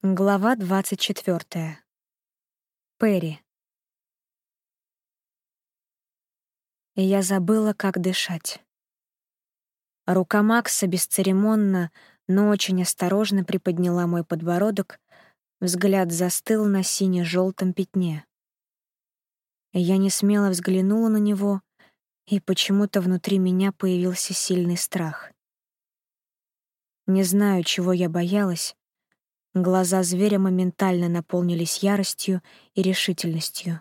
Глава 24. Перри. Я забыла, как дышать. Рука Макса бесцеремонно, но очень осторожно приподняла мой подбородок, взгляд застыл на сине-желтом пятне. Я не смело взглянула на него, и почему-то внутри меня появился сильный страх. Не знаю, чего я боялась, Глаза зверя моментально наполнились яростью и решительностью.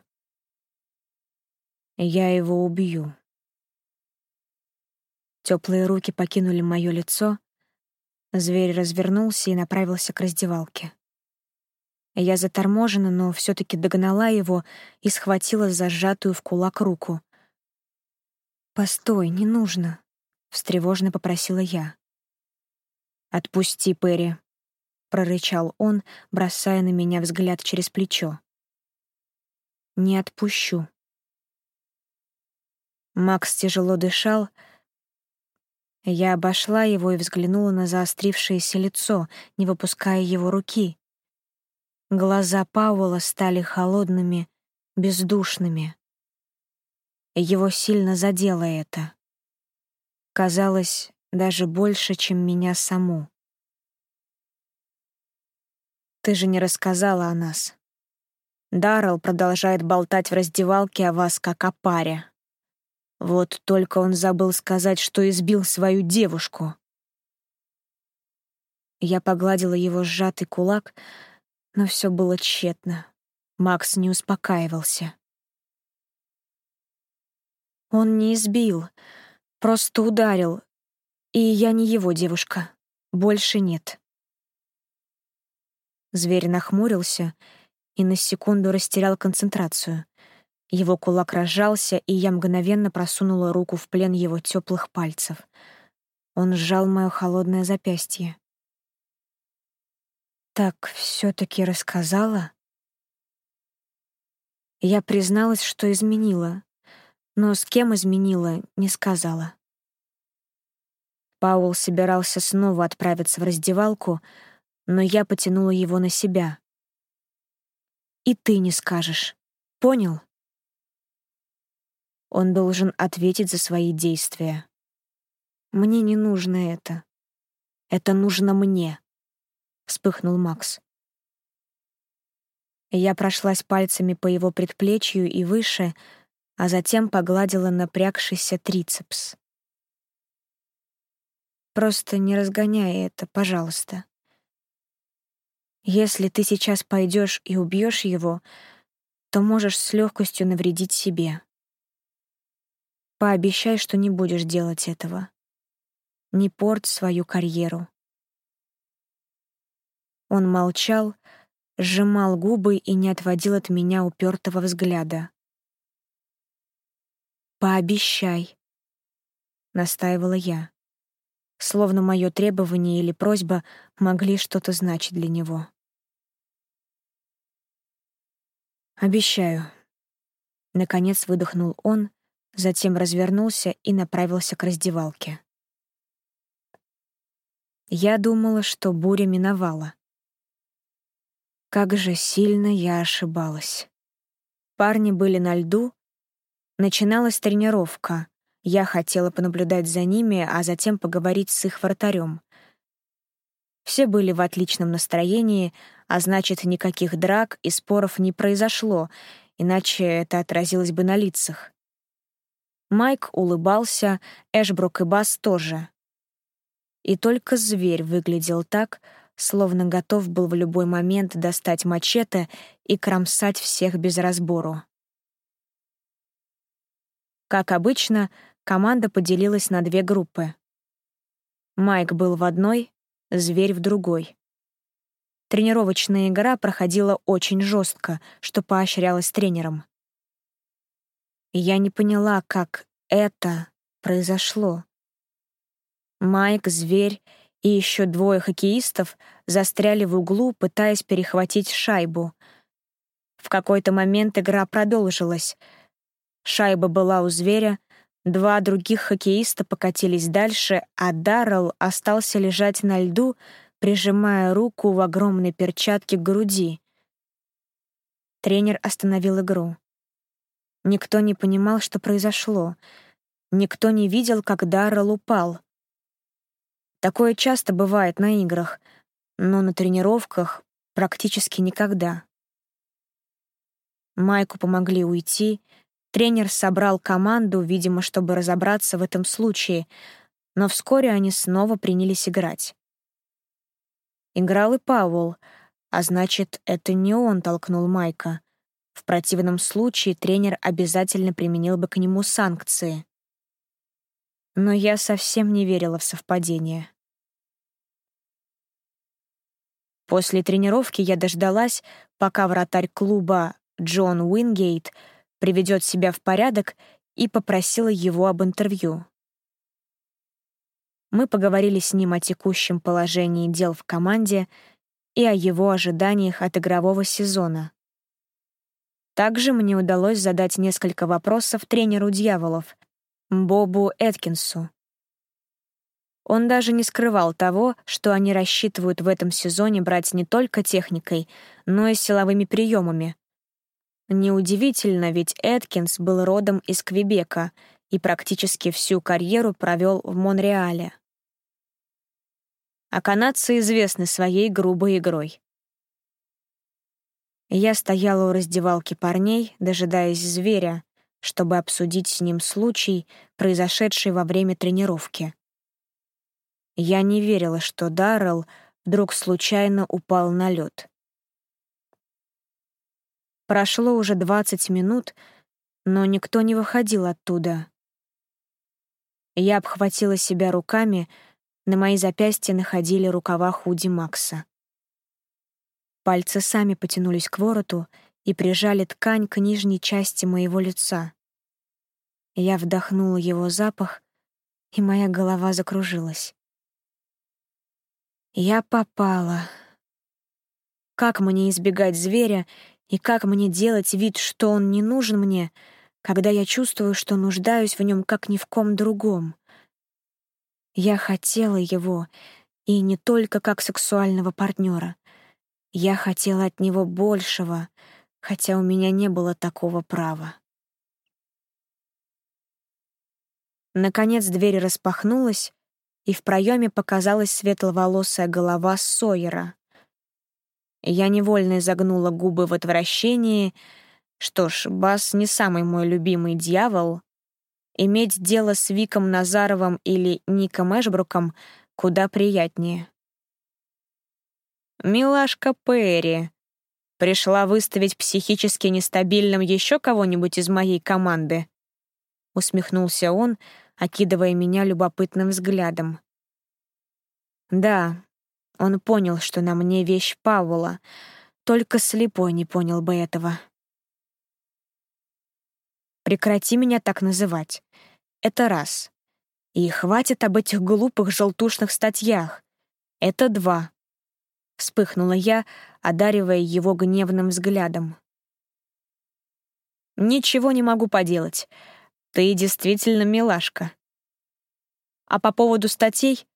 Я его убью. Теплые руки покинули мое лицо. Зверь развернулся и направился к раздевалке. Я заторможена, но все таки догнала его и схватила зажатую в кулак руку. «Постой, не нужно», — встревожно попросила я. «Отпусти, Перри», — прорычал он, бросая на меня взгляд через плечо. «Не отпущу». Макс тяжело дышал. Я обошла его и взглянула на заострившееся лицо, не выпуская его руки. Глаза Пауэлла стали холодными, бездушными. Его сильно задело это. Казалось, даже больше, чем меня саму. Ты же не рассказала о нас. Даррелл продолжает болтать в раздевалке о вас как о паре. Вот только он забыл сказать, что избил свою девушку. Я погладила его сжатый кулак, но все было тщетно. Макс не успокаивался. Он не избил, просто ударил. И я не его девушка. Больше нет. Зверь нахмурился и на секунду растерял концентрацию. Его кулак разжался, и я мгновенно просунула руку в плен его теплых пальцев. Он сжал мое холодное запястье. «Так все-таки рассказала?» Я призналась, что изменила, но с кем изменила, не сказала. Паул собирался снова отправиться в раздевалку, но я потянула его на себя. «И ты не скажешь. Понял?» Он должен ответить за свои действия. «Мне не нужно это. Это нужно мне», — вспыхнул Макс. Я прошлась пальцами по его предплечью и выше, а затем погладила напрягшийся трицепс. «Просто не разгоняй это, пожалуйста. Если ты сейчас пойдешь и убьешь его, то можешь с легкостью навредить себе. Пообещай, что не будешь делать этого. Не порт свою карьеру. Он молчал, сжимал губы и не отводил от меня упертого взгляда. «Пообещай», — настаивала я, словно мое требование или просьба могли что-то значить для него. «Обещаю». Наконец выдохнул он, затем развернулся и направился к раздевалке. Я думала, что буря миновала. Как же сильно я ошибалась. Парни были на льду, начиналась тренировка. Я хотела понаблюдать за ними, а затем поговорить с их вратарем. Все были в отличном настроении, а значит, никаких драк и споров не произошло, иначе это отразилось бы на лицах. Майк улыбался, Эшбрук и Бас тоже. И только зверь выглядел так, словно готов был в любой момент достать мачете и кромсать всех без разбору. Как обычно, команда поделилась на две группы. Майк был в одной, зверь в другой. Тренировочная игра проходила очень жестко, что поощрялось тренером. Я не поняла, как это произошло. Майк, зверь и еще двое хоккеистов застряли в углу, пытаясь перехватить шайбу. В какой-то момент игра продолжилась. Шайба была у зверя, Два других хоккеиста покатились дальше, а Даррелл остался лежать на льду, прижимая руку в огромной перчатке к груди. Тренер остановил игру. Никто не понимал, что произошло. Никто не видел, как Даррелл упал. Такое часто бывает на играх, но на тренировках практически никогда. Майку помогли уйти, тренер собрал команду, видимо, чтобы разобраться в этом случае, но вскоре они снова принялись играть. Играл и Пауэлл, а значит, это не он толкнул Майка. В противном случае тренер обязательно применил бы к нему санкции. Но я совсем не верила в совпадение. После тренировки я дождалась, пока вратарь клуба Джон Уингейт приведет себя в порядок и попросила его об интервью. Мы поговорили с ним о текущем положении дел в команде и о его ожиданиях от игрового сезона. Также мне удалось задать несколько вопросов тренеру «Дьяволов», Бобу Эткинсу. Он даже не скрывал того, что они рассчитывают в этом сезоне брать не только техникой, но и силовыми приемами. Неудивительно, ведь Эткинс был родом из Квебека и практически всю карьеру провел в Монреале. А канадцы известны своей грубой игрой. Я стояла у раздевалки парней, дожидаясь зверя, чтобы обсудить с ним случай, произошедший во время тренировки. Я не верила, что Даррелл вдруг случайно упал на лед. Прошло уже двадцать минут, но никто не выходил оттуда. Я обхватила себя руками, на мои запястья находили рукава худи Макса. Пальцы сами потянулись к вороту и прижали ткань к нижней части моего лица. Я вдохнула его запах, и моя голова закружилась. Я попала. Как мне избегать зверя и как мне делать вид, что он не нужен мне, когда я чувствую, что нуждаюсь в нем как ни в ком другом? Я хотела его, и не только как сексуального партнера. Я хотела от него большего, хотя у меня не было такого права. Наконец дверь распахнулась, и в проеме показалась светловолосая голова Сойера. Я невольно изогнула губы в отвращении. Что ж, Бас не самый мой любимый дьявол. Иметь дело с Виком Назаровым или Ником Эшбруком куда приятнее. «Милашка Перри», Пришла выставить психически нестабильным еще кого-нибудь из моей команды?» Усмехнулся он, окидывая меня любопытным взглядом. Да, он понял, что на мне вещь Пауэлла, только слепой не понял бы этого. Прекрати меня так называть. Это раз. И хватит об этих глупых желтушных статьях. Это два. Вспыхнула я, одаривая его гневным взглядом. Ничего не могу поделать. Ты действительно милашка. А по поводу статей,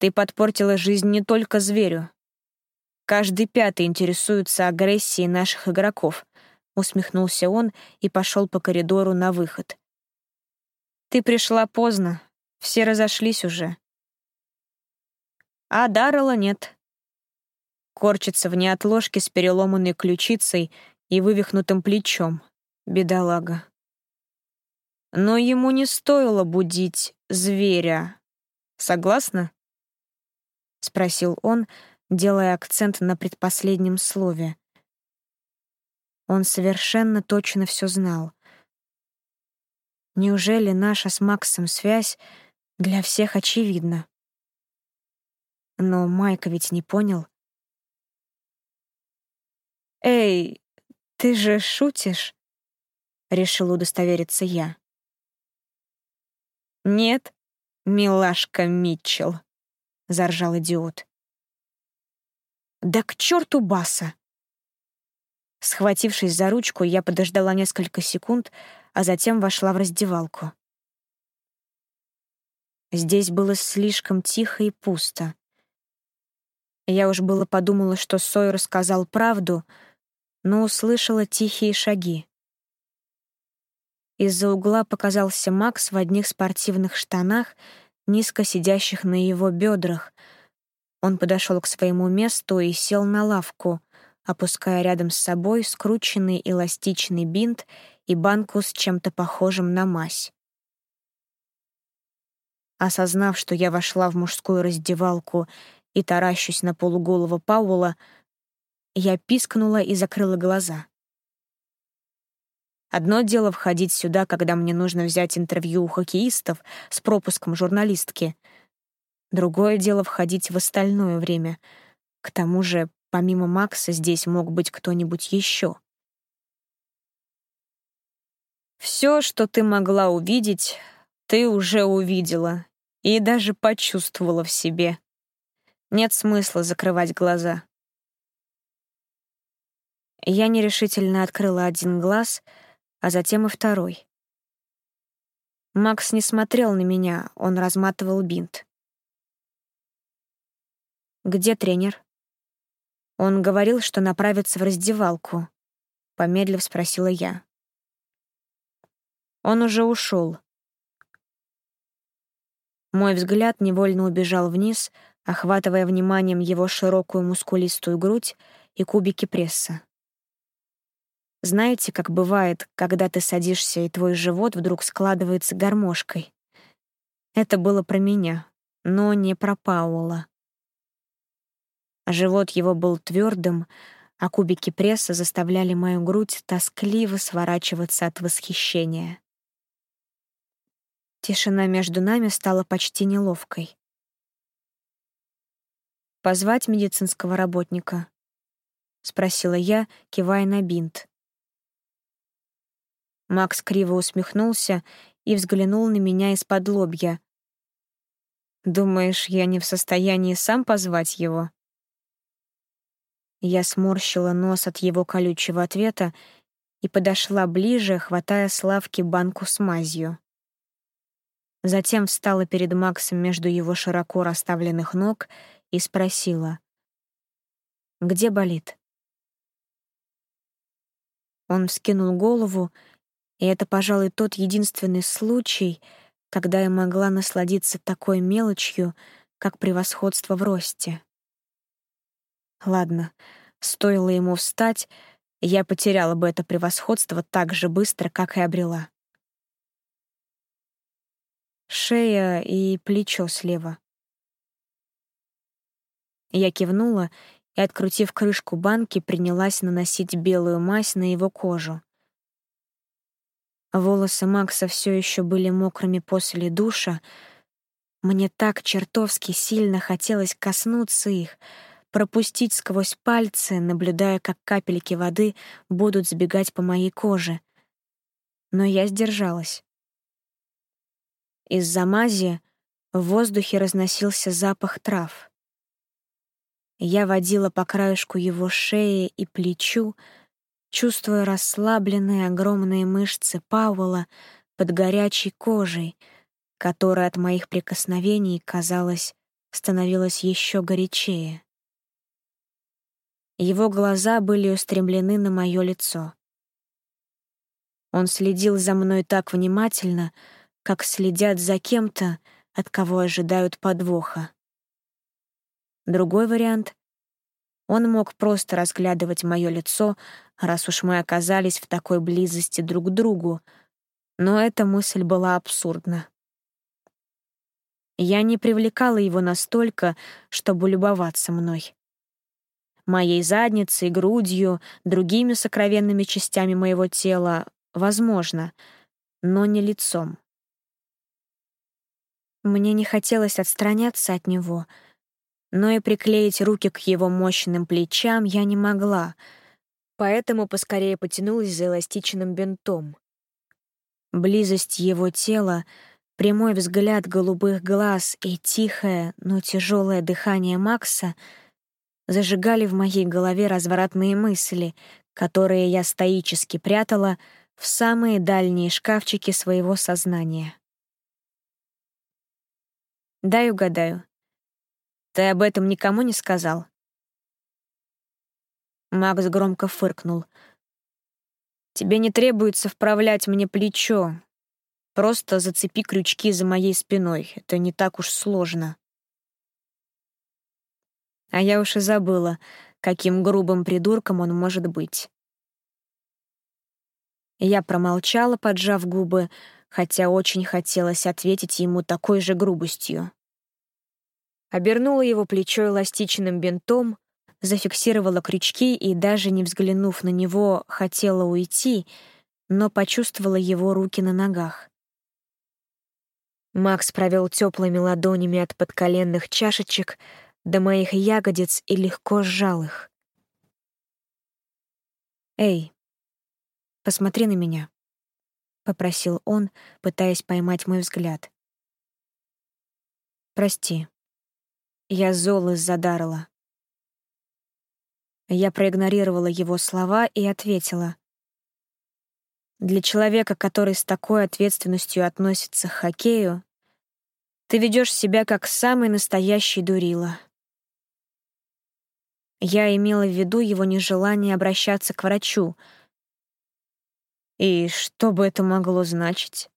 ты подпортила жизнь не только зверю. Каждый пятый интересуется агрессией наших игроков, усмехнулся он и пошел по коридору на выход. Ты пришла поздно, все разошлись уже. А Даррелла нет. Корчится в неотложке с переломанной ключицей и вывихнутым плечом. Бедолага. Но ему не стоило будить зверя. Согласна? Спросил он, делая акцент на предпоследнем слове. Он совершенно точно все знал. Неужели наша с Максом связь для всех очевидна? Но Майка ведь не понял. «Эй, ты же шутишь?» — решил удостовериться я. «Нет, милашка Митчелл», — заржал идиот. «Да к черту Баса!» Схватившись за ручку, я подождала несколько секунд, а затем вошла в раздевалку. Здесь было слишком тихо и пусто. Я уж было подумала, что Сойер сказал правду, но услышала тихие шаги. Из-за угла показался Макс в одних спортивных штанах, низко сидящих на его бедрах. Он подошел к своему месту и сел на лавку, опуская рядом с собой скрученный эластичный бинт и банку с чем-то похожим на мазь. Осознав, что я вошла в мужскую раздевалку и таращусь на полуголого Паула, я пискнула и закрыла глаза. Одно дело входить сюда, когда мне нужно взять интервью у хоккеистов с пропуском журналистки. Другое дело входить в остальное время. К тому же, помимо Макса, здесь мог быть кто-нибудь еще. Все, что ты могла увидеть, ты уже увидела и даже почувствовала в себе. Нет смысла закрывать глаза. Я нерешительно открыла один глаз, а затем и второй. Макс не смотрел на меня, он разматывал бинт. «Где тренер?» Он говорил, что направится в раздевалку. Помедлив спросила я. Он уже ушел. Мой взгляд невольно убежал вниз, охватывая вниманием его широкую мускулистую грудь и кубики пресса. Знаете, как бывает, когда ты садишься, и твой живот вдруг складывается гармошкой? Это было про меня, но не про Паула. Живот его был твердым, а кубики пресса заставляли мою грудь тоскливо сворачиваться от восхищения. Тишина между нами стала почти неловкой. «Позвать медицинского работника?» — спросила я, кивая на бинт. Макс криво усмехнулся и взглянул на меня из-под лобья. «Думаешь, я не в состоянии сам позвать его?» Я сморщила нос от его колючего ответа и подошла ближе, хватая с лавки банку с мазью. Затем встала перед Максом между его широко расставленных ног и спросила. «Где болит?» Он вскинул голову, и это, пожалуй, тот единственный случай, когда я могла насладиться такой мелочью, как превосходство в росте. Ладно, стоило ему встать, я потеряла бы это превосходство так же быстро, как и обрела шея и плечо слева. Я кивнула и, открутив крышку банки, принялась наносить белую мазь на его кожу. Волосы Макса все еще были мокрыми после душа. Мне так чертовски сильно хотелось коснуться их, пропустить сквозь пальцы, наблюдая, как капельки воды будут сбегать по моей коже. Но я сдержалась. Из-за мази в воздухе разносился запах трав. Я водила по краешку его шеи и плечу, чувствуя расслабленные огромные мышцы Пауэлла под горячей кожей, которая от моих прикосновений, казалось, становилась еще горячее. Его глаза были устремлены на мое лицо. Он следил за мной так внимательно, как следят за кем-то, от кого ожидают подвоха. Другой вариант — он мог просто разглядывать мое лицо, раз уж мы оказались в такой близости друг к другу, но эта мысль была абсурдна. Я не привлекала его настолько, чтобы любоваться мной. Моей задницей, грудью, другими сокровенными частями моего тела — возможно, но не лицом. Мне не хотелось отстраняться от него, но и приклеить руки к его мощным плечам я не могла, поэтому поскорее потянулась за эластичным бинтом. Близость его тела, прямой взгляд голубых глаз и тихое, но тяжелое дыхание Макса зажигали в моей голове развратные мысли, которые я стоически прятала в самые дальние шкафчики своего сознания. Дай угадаю. Ты об этом никому не сказал? Макс громко фыркнул. «Тебе не требуется вправлять мне плечо. Просто зацепи крючки за моей спиной. Это не так уж сложно». А я уж и забыла, каким грубым придурком он может быть. Я промолчала, поджав губы, хотя очень хотелось ответить ему такой же грубостью. Обернула его плечо эластичным бинтом, зафиксировала крючки и, даже не взглянув на него, хотела уйти, но почувствовала его руки на ногах. Макс провел теплыми ладонями от подколенных чашечек до моих ягодиц и легко сжал их. «Эй, посмотри на меня», — попросил он, пытаясь поймать мой взгляд. «Прости, я зол из-за Даррела. Я проигнорировала его слова и ответила. Для человека, который с такой ответственностью относится к хоккею, ты ведешь себя как самый настоящий дурила. Я имела в виду его нежелание обращаться к врачу. И что бы это могло значить?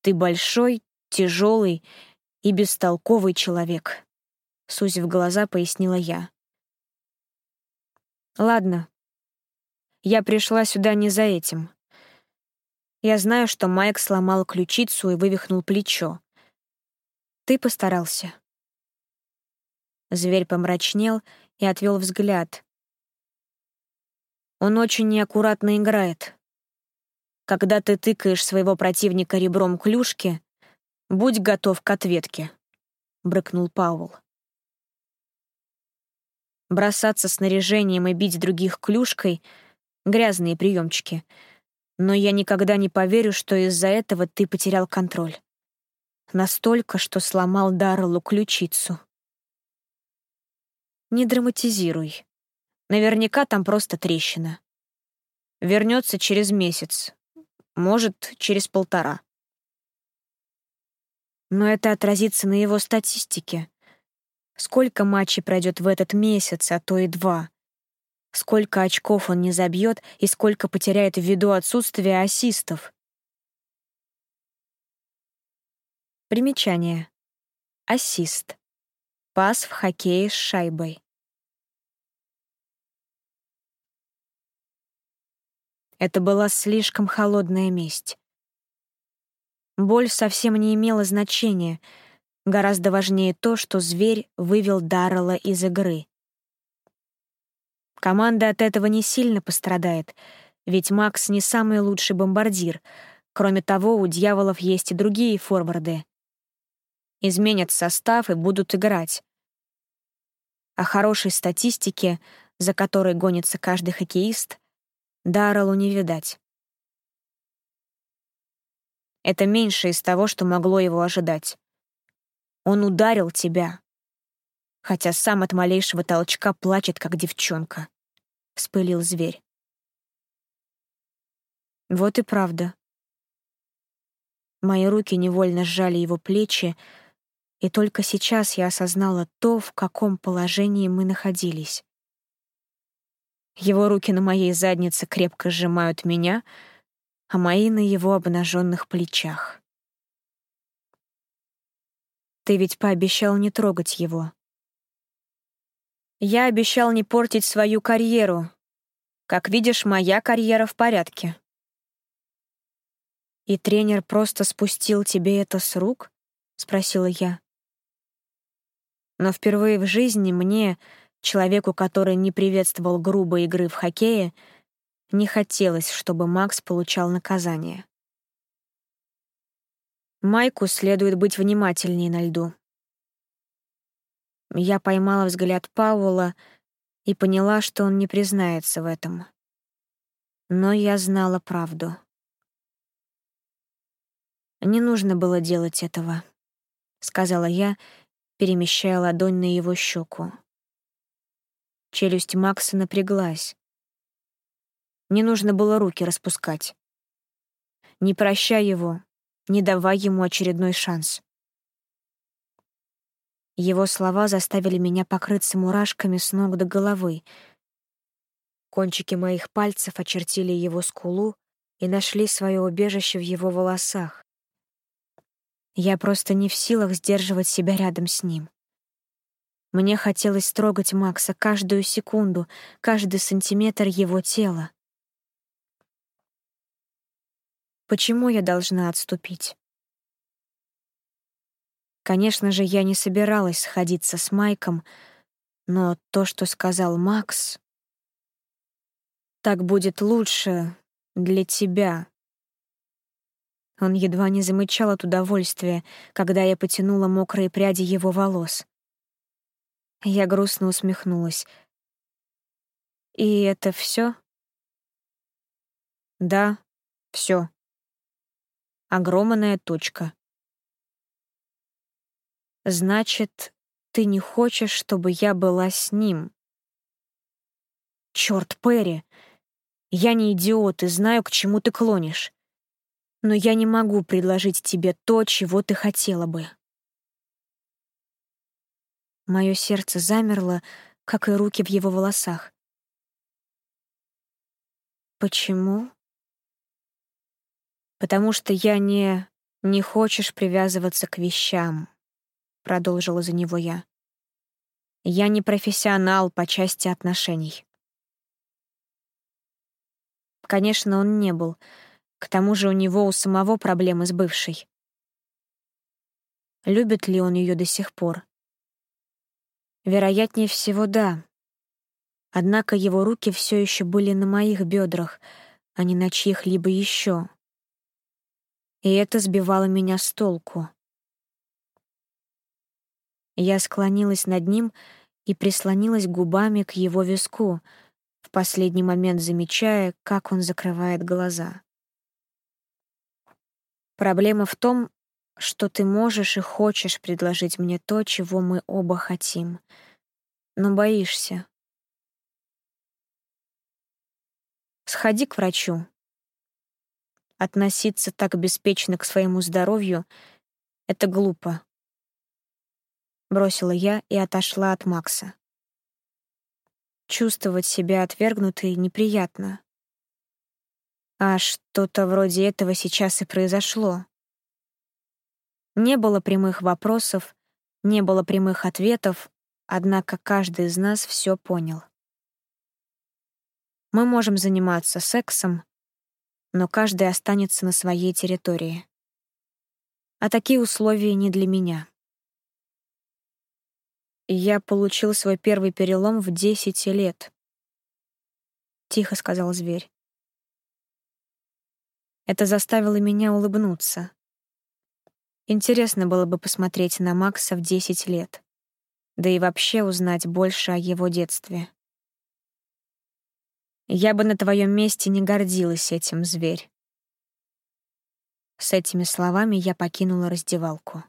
Ты большой, тяжелый и бестолковый человек, сузив глаза, пояснила я. Ладно. Я пришла сюда не за этим. Я знаю, что Майк сломал ключицу и вывихнул плечо. Ты постарался. Зверь помрачнел и отвел взгляд. Он очень неаккуратно играет. Когда ты тыкаешь своего противника ребром клюшки, будь готов к ответке, — брыкнул Паул. Бросаться снаряжением и бить других клюшкой — грязные приемчики. Но я никогда не поверю, что из-за этого ты потерял контроль. Настолько, что сломал Дарреллу ключицу. Не драматизируй. Наверняка там просто трещина. Вернется через месяц. Может, через полтора. Но это отразится на его статистике. Сколько матчей пройдет в этот месяц, а то и два? Сколько очков он не забьет и сколько потеряет ввиду отсутствия ассистов? Примечание. Ассист. Пас в хоккее с шайбой. Это была слишком холодная месть. Боль совсем не имела значения — Гораздо важнее то, что зверь вывел Даррелла из игры. Команда от этого не сильно пострадает, ведь Макс не самый лучший бомбардир. Кроме того, у дьяволов есть и другие форварды. Изменят состав и будут играть. О хорошей статистике, за которой гонится каждый хоккеист, Дарреллу не видать. Это меньше из того, что могло его ожидать. Он ударил тебя. Хотя сам от малейшего толчка плачет, как девчонка. Вспылил зверь. Вот и правда. Мои руки невольно сжали его плечи, и только сейчас я осознала то, в каком положении мы находились. Его руки на моей заднице крепко сжимают меня, а мои на его обнаженных плечах. Ты ведь пообещал не трогать его. Я обещал не портить свою карьеру. Как видишь, моя карьера в порядке. И тренер просто спустил тебе это с рук? Спросила я. Но впервые в жизни мне, человеку, который не приветствовал грубой игры в хоккее, не хотелось, чтобы Макс получал наказание. Майку следует быть внимательнее на льду. Я поймала взгляд Паула и поняла, что он не признается в этом. Но я знала правду. «Не нужно было делать этого», — сказала я, перемещая ладонь на его щеку. Челюсть Макса напряглась. Не нужно было руки распускать. Не прощай его, не давай ему очередной шанс. Его слова заставили меня покрыться мурашками с ног до головы. Кончики моих пальцев очертили его скулу и нашли свое убежище в его волосах. Я просто не в силах сдерживать себя рядом с ним. Мне хотелось строгать Макса каждую секунду, каждый сантиметр его тела. Почему я должна отступить? Конечно же, я не собиралась сходиться с Майком, но то, что сказал Макс... Так будет лучше для тебя. Он едва не замычал от удовольствия, когда я потянула мокрые пряди его волос. Я грустно усмехнулась. «И это все? «Да, все. Огромная точка. Значит, ты не хочешь, чтобы я была с ним? Черт, Перри! Я не идиот и знаю, к чему ты клонишь. Но я не могу предложить тебе то, чего ты хотела бы. Мое сердце замерло, как и руки в его волосах. Почему? Потому что я не... не хочешь привязываться к вещам. — продолжила за него я. «Я не профессионал по части отношений». Конечно, он не был. К тому же у него у самого проблемы с бывшей. Любит ли он ее до сих пор? Вероятнее всего, да. Однако его руки все еще были на моих бедрах, а не на чьих-либо еще. И это сбивало меня с толку. Я склонилась над ним и прислонилась губами к его виску, в последний момент замечая, как он закрывает глаза. Проблема в том, что ты можешь и хочешь предложить мне то, чего мы оба хотим, но боишься. Сходи к врачу. Относиться так беспечно к своему здоровью — это глупо бросила я и отошла от Макса. Чувствовать себя отвергнутой неприятно. А что-то вроде этого сейчас и произошло. Не было прямых вопросов, не было прямых ответов, однако каждый из нас все понял. Мы можем заниматься сексом, но каждый останется на своей территории. А такие условия не для меня. Я получил свой первый перелом в десять лет. Тихо сказал зверь. Это заставило меня улыбнуться. Интересно было бы посмотреть на Макса в десять лет, да и вообще узнать больше о его детстве. Я бы на твоем месте не гордилась этим, зверь. С этими словами я покинула раздевалку.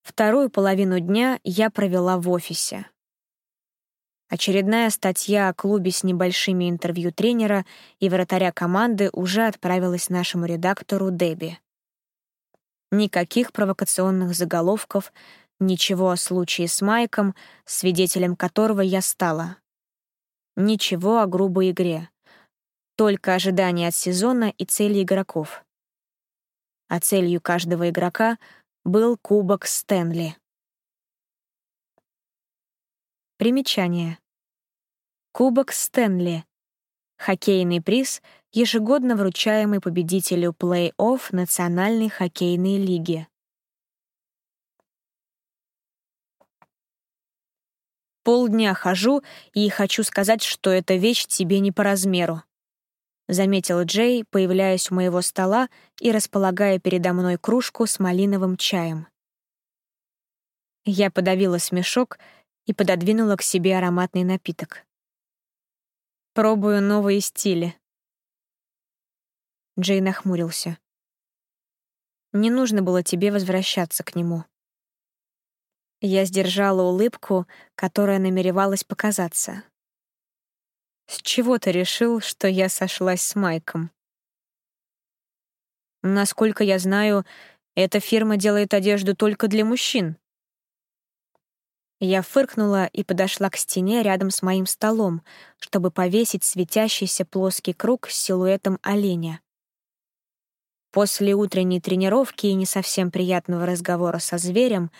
Вторую половину дня я провела в офисе. Очередная статья о клубе с небольшими интервью тренера и вратаря команды уже отправилась нашему редактору Дебби. Никаких провокационных заголовков, ничего о случае с Майком, свидетелем которого я стала. Ничего о грубой игре. Только ожидания от сезона и цели игроков. А целью каждого игрока — был Кубок Стэнли. Примечание. Кубок Стэнли. Хоккейный приз, ежегодно вручаемый победителю плей-офф Национальной хоккейной лиги. Полдня хожу и хочу сказать, что эта вещь тебе не по размеру. — заметил Джей, появляясь у моего стола и располагая передо мной кружку с малиновым чаем. Я подавила смешок и пододвинула к себе ароматный напиток. «Пробую новые стили». Джей нахмурился. «Не нужно было тебе возвращаться к нему». Я сдержала улыбку, которая намеревалась показаться. С чего ты решил, что я сошлась с Майком? Насколько я знаю, эта фирма делает одежду только для мужчин, Я фыркнула и подошла к стене рядом с моим столом, чтобы повесить светящийся плоский круг с силуэтом оленя. После утренней тренировки и не совсем приятного разговора со зверем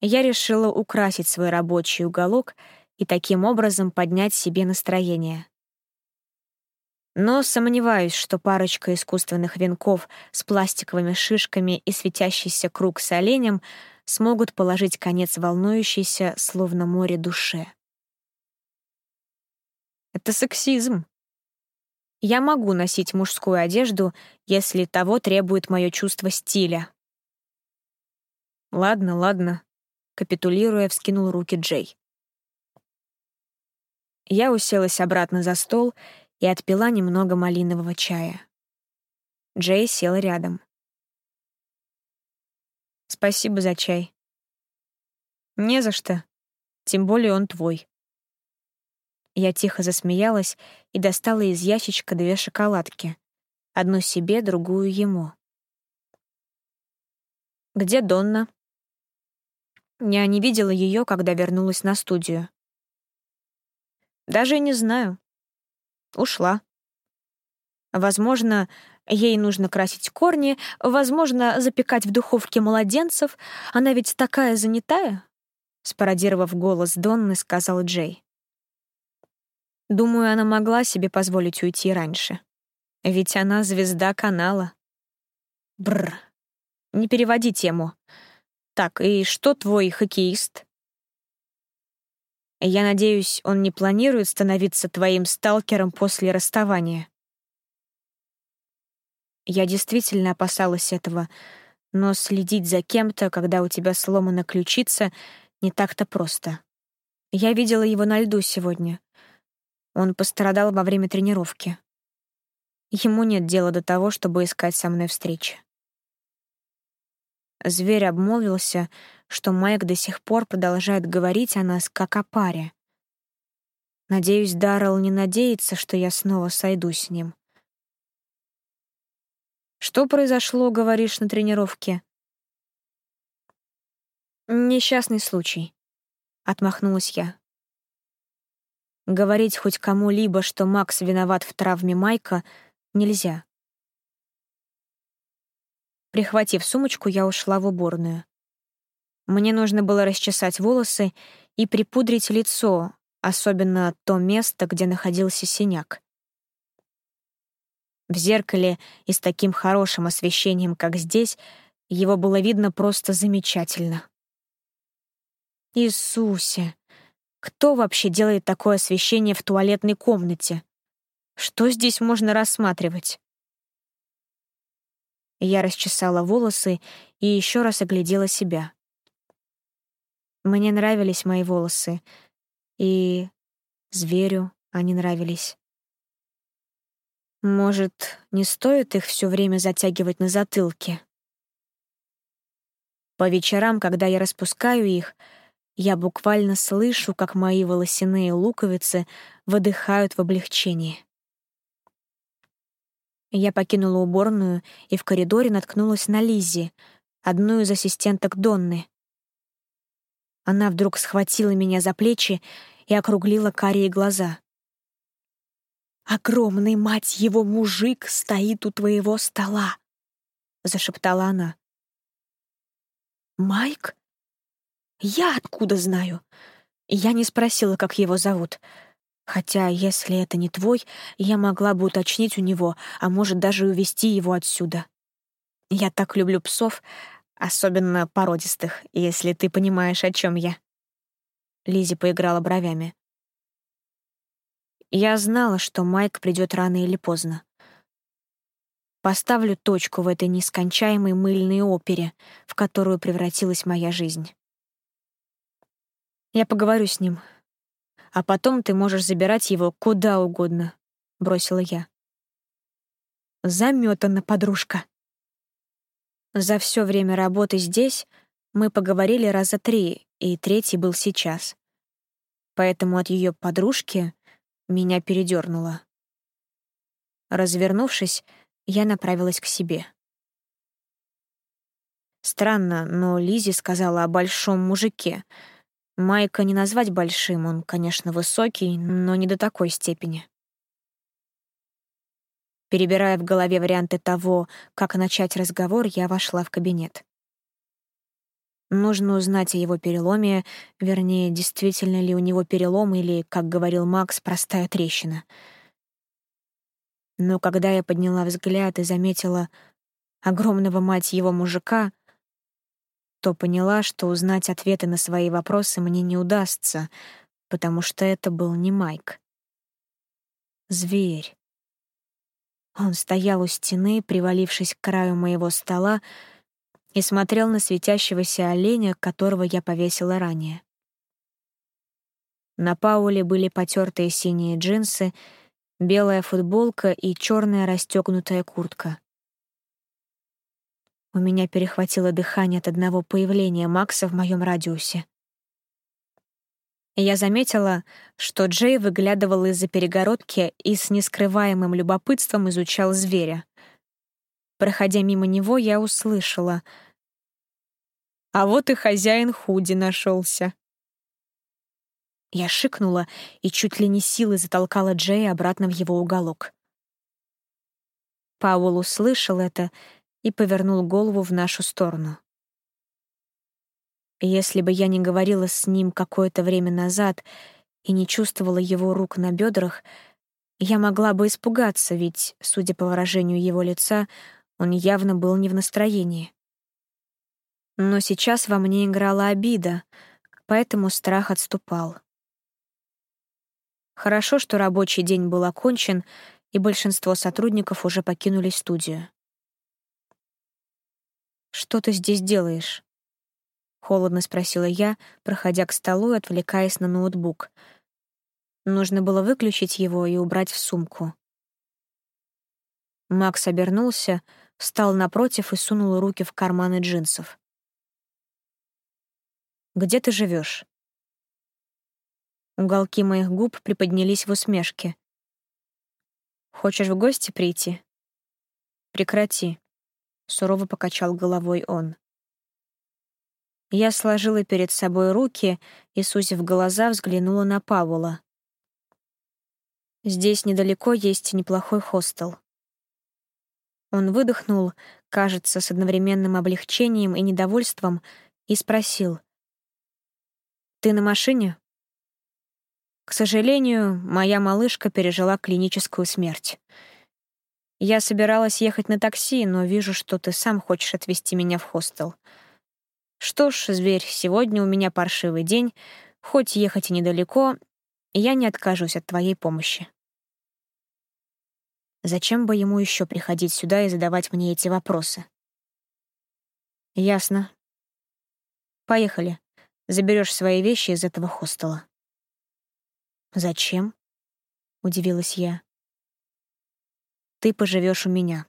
я решила украсить свой рабочий уголок и таким образом поднять себе настроение. Но сомневаюсь, что парочка искусственных венков с пластиковыми шишками и светящийся круг с оленем смогут положить конец волнующейся, словно море душе. Это сексизм. Я могу носить мужскую одежду, если того требует мое чувство стиля. Ладно, ладно, капитулируя, вскинул руки Джей. Я уселась обратно за стол и отпила немного малинового чая. Джей сел рядом. «Спасибо за чай». «Не за что. Тем более он твой». Я тихо засмеялась и достала из ящичка две шоколадки. Одну себе, другую ему. «Где Донна?» Я не видела ее, когда вернулась на студию. Даже не знаю. Ушла. Возможно, ей нужно красить корни, возможно, запекать в духовке младенцев. Она ведь такая занятая, спародировав голос Донны, сказал Джей. Думаю, она могла себе позволить уйти раньше. Ведь она звезда канала. Бр. Не переводи тему. Так, и что твой хоккеист? Я надеюсь, он не планирует становиться твоим сталкером после расставания. Я действительно опасалась этого, но следить за кем-то, когда у тебя сломана ключица, не так-то просто. Я видела его на льду сегодня. Он пострадал во время тренировки. Ему нет дела до того, чтобы искать со мной встречи. Зверь обмолвился, что Майк до сих пор продолжает говорить о нас как о паре. Надеюсь, Даррелл не надеется, что я снова сойду с ним. «Что произошло, говоришь, на тренировке?» «Несчастный случай», — отмахнулась я. Говорить хоть кому-либо, что Макс виноват в травме Майка, нельзя. Прихватив сумочку, я ушла в уборную. Мне нужно было расчесать волосы и припудрить лицо, особенно то место, где находился синяк. В зеркале и с таким хорошим освещением, как здесь, его было видно просто замечательно. Иисусе! Кто вообще делает такое освещение в туалетной комнате? Что здесь можно рассматривать? Я расчесала волосы и еще раз оглядела себя. Мне нравились мои волосы, и зверю они нравились. Может, не стоит их все время затягивать на затылке? По вечерам, когда я распускаю их, я буквально слышу, как мои волосяные луковицы выдыхают в облегчении. Я покинула уборную и в коридоре наткнулась на Лиззи, одну из ассистенток Донны. Она вдруг схватила меня за плечи и округлила карие глаза. «Огромный, мать его, мужик стоит у твоего стола!» — зашептала она. «Майк? Я откуда знаю?» Я не спросила, как его зовут — Хотя, если это не твой, я могла бы уточнить у него, а может, даже увести его отсюда. Я так люблю псов, особенно породистых, если ты понимаешь, о чем я. Лизи поиграла бровями. Я знала, что Майк придет рано или поздно. Поставлю точку в этой нескончаемой мыльной опере, в которую превратилась моя жизнь. Я поговорю с ним, а потом ты можешь забирать его куда угодно», — бросила я. Заметана, подружка. За все время работы здесь мы поговорили раза три, и третий был сейчас. Поэтому от ее подружки меня передернуло. Развернувшись, я направилась к себе. Странно, но Лизи сказала о большом мужике — Майка не назвать большим, он, конечно, высокий, но не до такой степени. Перебирая в голове варианты того, как начать разговор, я вошла в кабинет. Нужно узнать о его переломе, вернее, действительно ли у него перелом или, как говорил Макс, простая трещина. Но когда я подняла взгляд и заметила огромного мать его мужика, то поняла, что узнать ответы на свои вопросы мне не удастся, потому что это был не Майк. Зверь. Он стоял у стены, привалившись к краю моего стола, и смотрел на светящегося оленя, которого я повесила ранее. На Пауле были потертые синие джинсы, белая футболка и черная расстегнутая куртка. У меня перехватило дыхание от одного появления Макса в моем радиусе. Я заметила, что Джей выглядывал из-за перегородки и с нескрываемым любопытством изучал зверя. Проходя мимо него, я услышала. «А вот и хозяин худи нашелся. Я шикнула и чуть ли не силой затолкала Джея обратно в его уголок. Пауэлл услышал это и повернул голову в нашу сторону. Если бы я не говорила с ним какое-то время назад и не чувствовала его рук на бедрах, я могла бы испугаться, ведь, судя по выражению его лица, он явно был не в настроении. Но сейчас во мне играла обида, поэтому страх отступал. Хорошо, что рабочий день был окончен, и большинство сотрудников уже покинули студию. «Что ты здесь делаешь?» — холодно спросила я, проходя к столу и отвлекаясь на ноутбук. Нужно было выключить его и убрать в сумку. Макс обернулся, встал напротив и сунул руки в карманы джинсов. «Где ты живешь? Уголки моих губ приподнялись в усмешке. «Хочешь в гости прийти?» «Прекрати», сурово покачал головой он. Я сложила перед собой руки и, сузив глаза, взглянула на Павла. Здесь недалеко есть неплохой хостел. Он выдохнул, кажется, с одновременным облегчением и недовольством, и спросил. «Ты на машине?» К сожалению, моя малышка пережила клиническую смерть. Я собиралась ехать на такси, но вижу, что ты сам хочешь отвезти меня в хостел. Что ж, зверь, сегодня у меня паршивый день, хоть ехать и недалеко, я не откажусь от твоей помощи. Зачем бы ему еще приходить сюда и задавать мне эти вопросы? Ясно. Поехали. Заберешь свои вещи из этого хостела. Зачем? Удивилась я ты поживешь у меня.